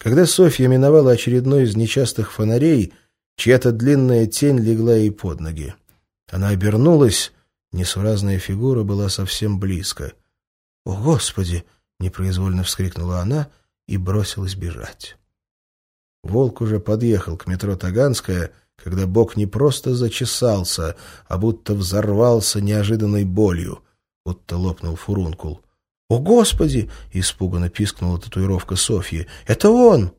Когда Софья миновала очередной из нечастых фонарей, чья-то длинная тень легла ей под ноги. Она обернулась, несуразная фигура была совсем близко. «О, Господи!» — непроизвольно вскрикнула она и бросилась бежать. Волк уже подъехал к метро Таганская, когда бок не просто зачесался, а будто взорвался неожиданной болью, будто лопнул фурункул. «О, Господи!» — испуганно пискнула татуировка Софьи. «Это он!»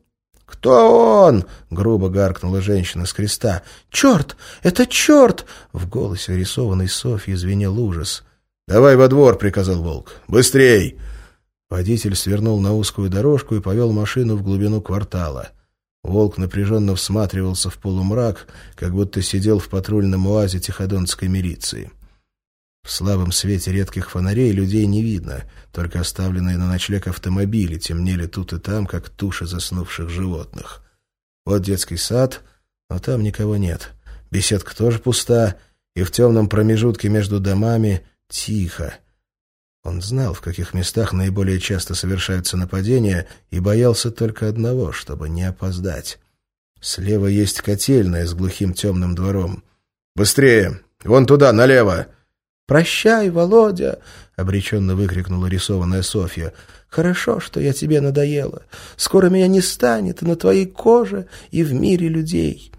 «Кто он?» — грубо гаркнула женщина с креста. «Черт! Это черт!» — в голосе рисованной Софьи звенел ужас. «Давай во двор!» — приказал Волк. «Быстрей!» Водитель свернул на узкую дорожку и повел машину в глубину квартала. Волк напряженно всматривался в полумрак, как будто сидел в патрульном уазе Тиходонской милиции. В слабом свете редких фонарей людей не видно, только оставленные на ночлег автомобили темнели тут и там, как туши заснувших животных. Вот детский сад, но там никого нет. Беседка тоже пуста, и в темном промежутке между домами тихо. Он знал, в каких местах наиболее часто совершаются нападения, и боялся только одного, чтобы не опоздать. Слева есть котельная с глухим темным двором. «Быстрее! Вон туда, налево!» «Прощай, Володя!» — обреченно выкрикнула рисованная Софья. «Хорошо, что я тебе надоела. Скоро меня не станет на твоей коже, и в мире людей».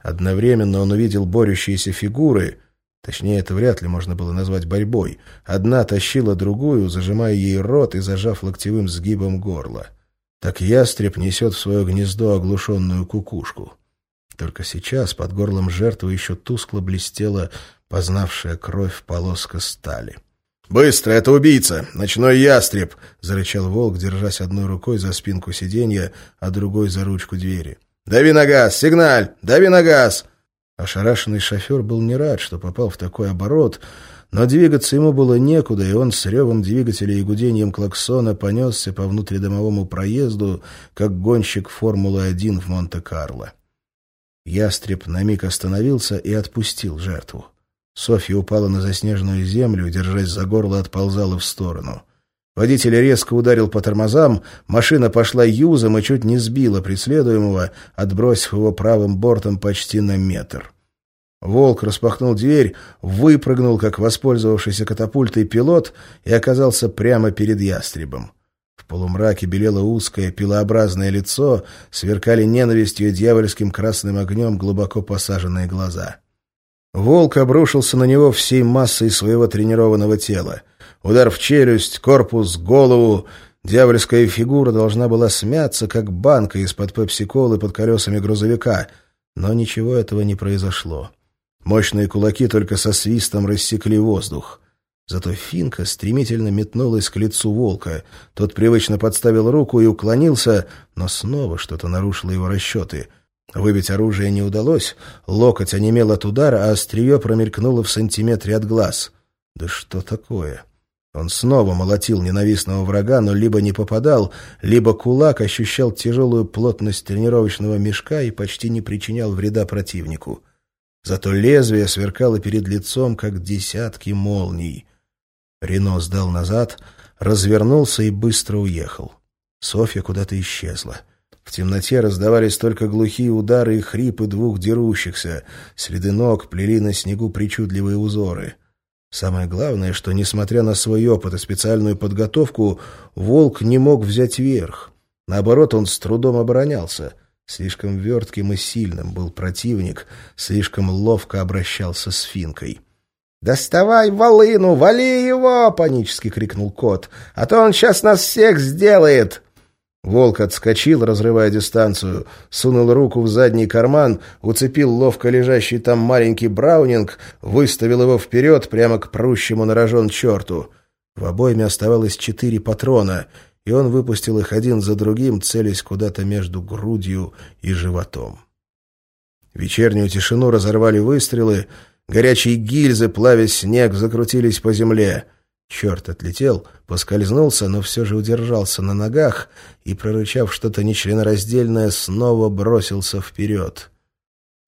Одновременно он увидел борющиеся фигуры, точнее, это вряд ли можно было назвать борьбой. Одна тащила другую, зажимая ей рот и зажав локтевым сгибом горло. Так ястреб несет в свое гнездо оглушенную кукушку. Только сейчас под горлом жертвы еще тускло блестела познавшая кровь полоска стали. «Быстро, это убийца! Ночной ястреб!» — зарычал волк, держась одной рукой за спинку сиденья, а другой за ручку двери. «Дави на газ! Сигналь! Дави на газ!» Ошарашенный шофер был не рад, что попал в такой оборот, но двигаться ему было некуда, и он с ревом двигателя и гудением клаксона понесся по внутридомовому проезду, как гонщик Формулы-1 в Монте-Карло. Ястреб на миг остановился и отпустил жертву. Софья упала на заснеженную землю, держась за горло, отползала в сторону. Водитель резко ударил по тормозам, машина пошла юзом и чуть не сбила преследуемого, отбросив его правым бортом почти на метр. Волк распахнул дверь, выпрыгнул, как воспользовавшийся катапультой пилот, и оказался прямо перед ястребом. В полумраке белело узкое, пилообразное лицо, сверкали ненавистью и дьявольским красным огнем глубоко посаженные глаза. Волк обрушился на него всей массой своего тренированного тела. Удар в челюсть, корпус, голову. Дьявольская фигура должна была смяться, как банка из-под пепси-колы под колесами грузовика. Но ничего этого не произошло. Мощные кулаки только со свистом рассекли воздух. Зато Финка стремительно метнулась к лицу волка. Тот привычно подставил руку и уклонился, но снова что-то нарушило его расчеты — Выбить оружие не удалось, локоть онемел от удара, а острие промелькнуло в сантиметре от глаз. Да что такое? Он снова молотил ненавистного врага, но либо не попадал, либо кулак ощущал тяжелую плотность тренировочного мешка и почти не причинял вреда противнику. Зато лезвие сверкало перед лицом, как десятки молний. Рено сдал назад, развернулся и быстро уехал. Софья куда-то исчезла. В темноте раздавались только глухие удары и хрипы двух дерущихся. Следы ног плели на снегу причудливые узоры. Самое главное, что, несмотря на свой опыт и специальную подготовку, волк не мог взять верх. Наоборот, он с трудом оборонялся. Слишком вертким и сильным был противник, слишком ловко обращался с финкой. «Доставай волыну, вали его!» — панически крикнул кот. «А то он сейчас нас всех сделает!» Волк отскочил, разрывая дистанцию, сунул руку в задний карман, уцепил ловко лежащий там маленький браунинг, выставил его вперед прямо к прущему на рожон черту. В обойме оставалось четыре патрона, и он выпустил их один за другим, целясь куда-то между грудью и животом. Вечернюю тишину разорвали выстрелы, горячие гильзы, плавя снег, закрутились по земле — Черт отлетел, поскользнулся, но все же удержался на ногах и, прорычав что-то нечленораздельное, снова бросился вперед.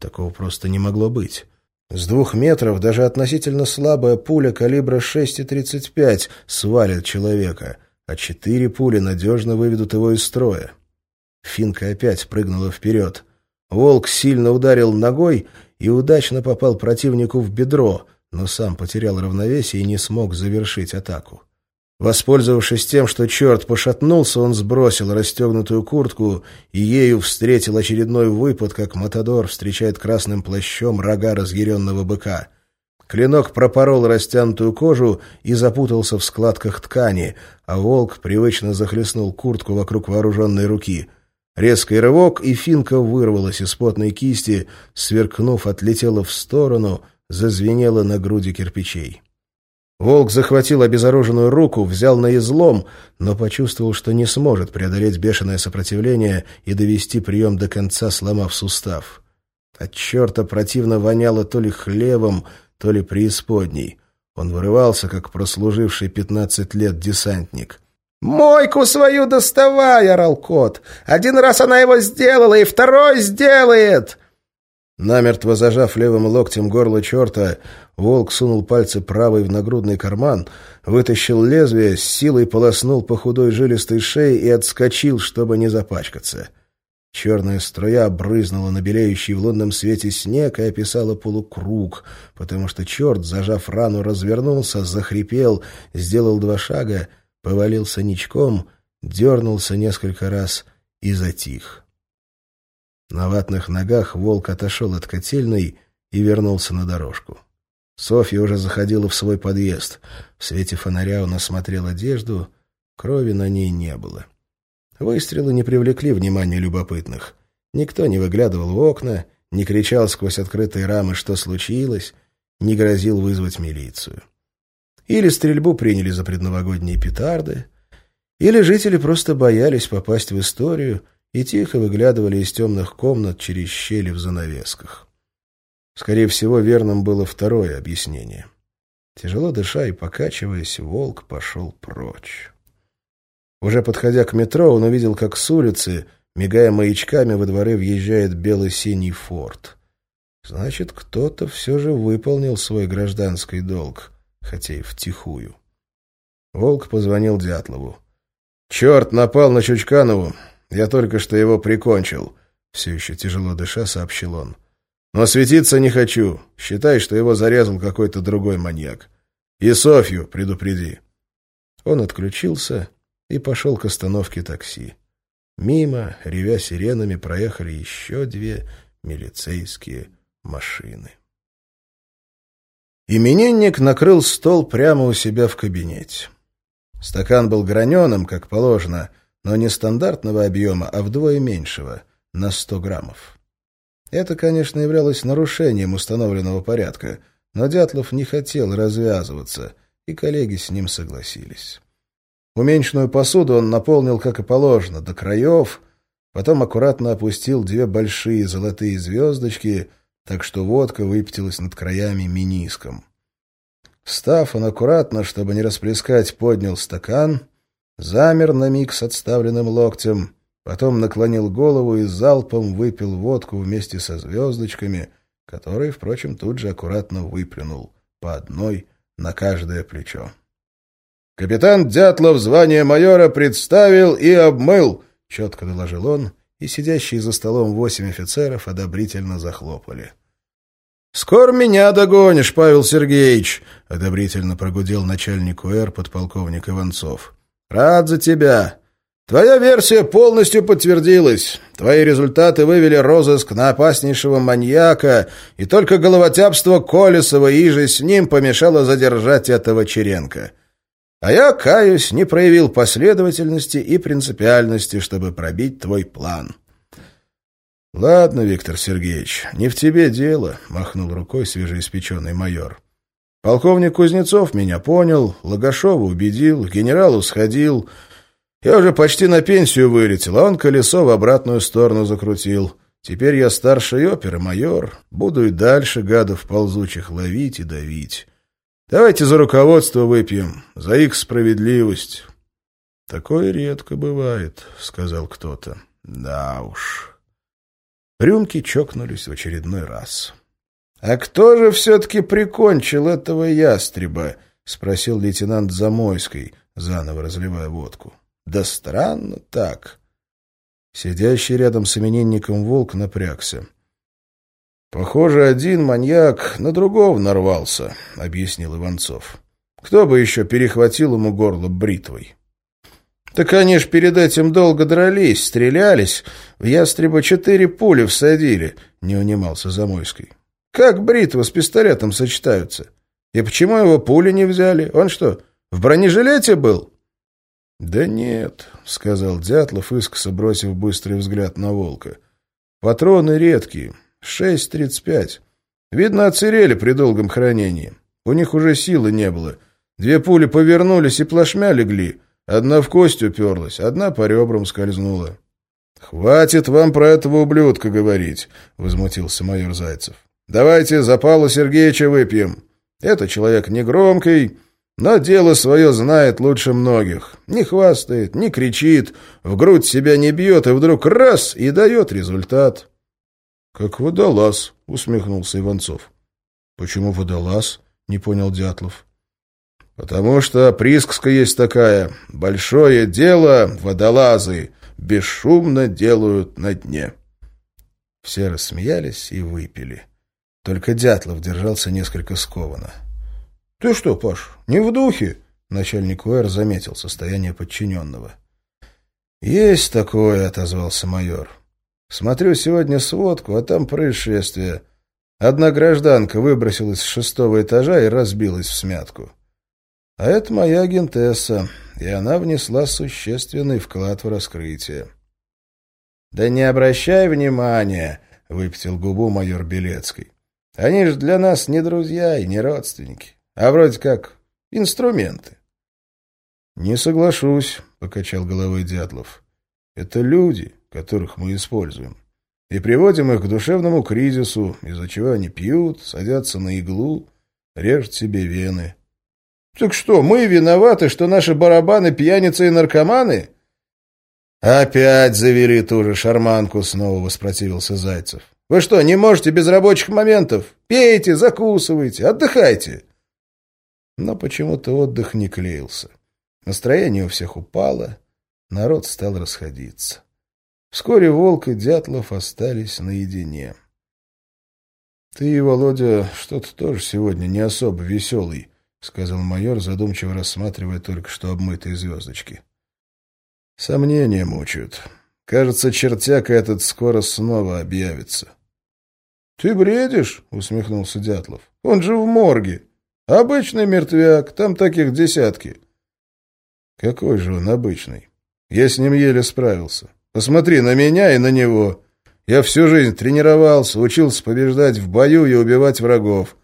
Такого просто не могло быть. С двух метров даже относительно слабая пуля калибра 6,35 свалит человека, а четыре пули надежно выведут его из строя. Финка опять прыгнула вперед. Волк сильно ударил ногой и удачно попал противнику в бедро, но сам потерял равновесие и не смог завершить атаку. Воспользовавшись тем, что черт пошатнулся, он сбросил расстегнутую куртку и ею встретил очередной выпад, как Матадор встречает красным плащом рога разъяренного быка. Клинок пропорол растянутую кожу и запутался в складках ткани, а волк привычно захлестнул куртку вокруг вооруженной руки. Резкий рывок, и финка вырвалась из потной кисти, сверкнув, отлетела в сторону, зазвенела на груди кирпичей. Волк захватил обезоруженную руку, взял на излом, но почувствовал, что не сможет преодолеть бешеное сопротивление и довести прием до конца, сломав сустав. От черта противно воняло то ли хлебом, то ли преисподней. Он вырывался, как прослуживший пятнадцать лет десантник. «Мойку свою доставай!» — орал кот. «Один раз она его сделала, и второй сделает!» Намертво зажав левым локтем горло черта, волк сунул пальцы правой в нагрудный карман, вытащил лезвие, с силой полоснул по худой жилистой шее и отскочил, чтобы не запачкаться. Черная струя брызнула на белеющий в лунном свете снег и описала полукруг, потому что черт, зажав рану, развернулся, захрипел, сделал два шага, повалился ничком, дернулся несколько раз и затих. На ватных ногах волк отошел от котельной и вернулся на дорожку. Софья уже заходила в свой подъезд. В свете фонаря он осмотрел одежду. Крови на ней не было. Выстрелы не привлекли внимания любопытных. Никто не выглядывал в окна, не кричал сквозь открытые рамы, что случилось, не грозил вызвать милицию. Или стрельбу приняли за предновогодние петарды, или жители просто боялись попасть в историю — и тихо выглядывали из темных комнат через щели в занавесках. Скорее всего, верным было второе объяснение. Тяжело дыша и покачиваясь, волк пошел прочь. Уже подходя к метро, он увидел, как с улицы, мигая маячками, во дворы въезжает бело-синий форт. Значит, кто-то все же выполнил свой гражданский долг, хотя и втихую. Волк позвонил Дятлову. «Черт напал на Чучканову. Я только что его прикончил», — все еще тяжело дыша сообщил он. «Но светиться не хочу. Считай, что его зарезал какой-то другой маньяк. И Софью предупреди». Он отключился и пошел к остановке такси. Мимо, ревя сиренами, проехали еще две милицейские машины. Именинник накрыл стол прямо у себя в кабинете. Стакан был граненым, как положено, но не стандартного объема, а вдвое меньшего, на 100 граммов. Это, конечно, являлось нарушением установленного порядка, но Дятлов не хотел развязываться, и коллеги с ним согласились. Уменьшенную посуду он наполнил, как и положено, до краев, потом аккуратно опустил две большие золотые звездочки, так что водка выпятилась над краями миниском. Встав, он аккуратно, чтобы не расплескать, поднял стакан — замер на миг с отставленным локтем, потом наклонил голову и залпом выпил водку вместе со звездочками, которые, впрочем, тут же аккуратно выплюнул, по одной на каждое плечо. «Капитан Дятлов звание майора представил и обмыл», — четко доложил он, и сидящие за столом восемь офицеров одобрительно захлопали. «Скоро меня догонишь, Павел Сергеевич», — одобрительно прогудел начальник УР подполковник Иванцов. «Рад за тебя. Твоя версия полностью подтвердилась. Твои результаты вывели розыск на опаснейшего маньяка, и только головотяпство Колесова и же с ним помешало задержать этого Черенка. А я, каюсь, не проявил последовательности и принципиальности, чтобы пробить твой план». «Ладно, Виктор Сергеевич, не в тебе дело», — махнул рукой свежеиспеченный майор. Полковник Кузнецов меня понял, Логашова убедил, генералу сходил. Я уже почти на пенсию вылетел, а он колесо в обратную сторону закрутил. Теперь я старший опер майор. Буду и дальше гадов ползучих ловить и давить. Давайте за руководство выпьем, за их справедливость. Такое редко бывает, — сказал кто-то. Да уж. Рюмки чокнулись в очередной раз. «А кто же все-таки прикончил этого ястреба?» — спросил лейтенант Замойский, заново разливая водку. «Да странно так». Сидящий рядом с именинником волк напрягся. «Похоже, один маньяк на другого нарвался», — объяснил Иванцов. «Кто бы еще перехватил ему горло бритвой?» «Так они ж перед этим долго дрались, стрелялись. В ястреба четыре пули всадили», — не унимался Замойский. «Как бритва с пистолетом сочетаются? И почему его пули не взяли? Он что, в бронежилете был?» «Да нет», — сказал Дятлов, искоса бросив быстрый взгляд на волка. «Патроны редкие». Шесть тридцать пять. Видно, оцерели при долгом хранении. У них уже силы не было. Две пули повернулись и плашмя легли. Одна в кость уперлась, одна по ребрам скользнула. «Хватит вам про этого ублюдка говорить», — возмутился майор Зайцев. «Давайте за Павла Сергеевича выпьем. Это человек негромкий, но дело свое знает лучше многих. Не хвастает, не кричит, в грудь себя не бьет, и вдруг раз — и дает результат». «Как водолаз», — усмехнулся Иванцов. «Почему водолаз?» — не понял Дятлов. «Потому что присказка есть такая. Большое дело водолазы бесшумно делают на дне». Все рассмеялись и выпили. Только Дятлов держался несколько скованно. «Ты что, Паш, не в духе?» Начальник УР заметил состояние подчиненного. «Есть такое», — отозвался майор. Смотрю сегодня сводку, а там происшествие. Одна гражданка выбросилась с шестого этажа и разбилась в смятку. А это моя агентесса, и она внесла существенный вклад в раскрытие. — Да не обращай внимания, — выпятил губу майор Белецкий. — Они же для нас не друзья и не родственники, а вроде как инструменты. — Не соглашусь, — покачал головой Дятлов. — Это люди, которых мы используем, и приводим их к душевному кризису, из-за чего они пьют, садятся на иглу, режут себе вены. — Так что, мы виноваты, что наши барабаны пьяницы и наркоманы? — Опять завели ту же шарманку, — снова воспротивился Зайцев. — Вы что, не можете без рабочих моментов? Пейте, закусывайте, отдыхайте. Но почему-то отдых не клеился. Настроение у всех упало, народ стал расходиться. Вскоре Волк и Дятлов остались наедине. — Ты, Володя, что-то тоже сегодня не особо веселый, — сказал майор, задумчиво рассматривая только что обмытые звездочки. — Сомнения мучают. Кажется, чертяка этот скоро снова объявится. — Ты бредишь? — усмехнулся Дятлов. — Он же в морге. Обычный мертвяк, там таких десятки. — Какой же он обычный? Я с ним еле справился. Посмотри на меня и на него. Я всю жизнь тренировался, учился побеждать в бою и убивать врагов.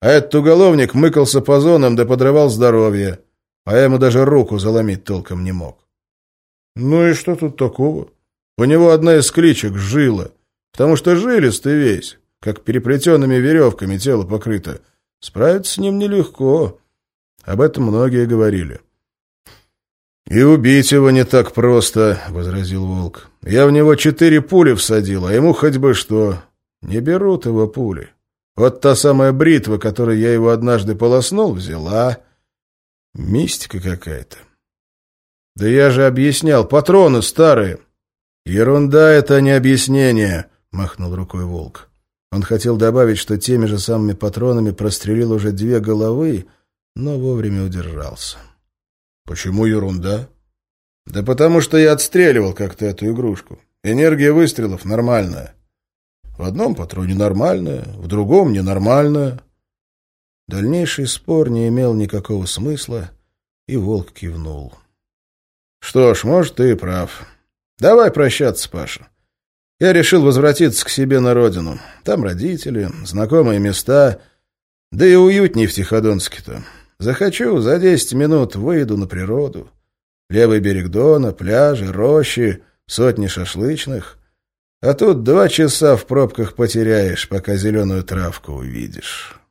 А этот уголовник мыкался по зонам да подрывал здоровье. А я ему даже руку заломить толком не мог. Ну и что тут такого? У него одна из кличек — жила. Потому что жилистый весь, как переплетенными веревками тело покрыто. Справиться с ним нелегко. Об этом многие говорили. «И убить его не так просто», — возразил Волк. «Я в него четыре пули всадил, а ему хоть бы что. Не берут его пули. Вот та самая бритва, которой я его однажды полоснул, взяла. Мистика какая-то». «Да я же объяснял, патроны старые». «Ерунда это, а не объяснение», — махнул рукой Волк. Он хотел добавить, что теми же самыми патронами прострелил уже две головы, но вовремя удержался. Почему ерунда? Да потому что я отстреливал как-то эту игрушку. Энергия выстрелов нормальная. В одном патроне нормальная, в другом ненормальная. Дальнейший спор не имел никакого смысла, и волк кивнул. Что ж, может, ты и прав. Давай прощаться, Паша. Я решил возвратиться к себе на родину. Там родители, знакомые места, да и уютней в Тиходонске-то. Захочу, за десять минут выйду на природу. Левый берег Дона, пляжи, рощи, сотни шашлычных. А тут два часа в пробках потеряешь, пока зеленую травку увидишь».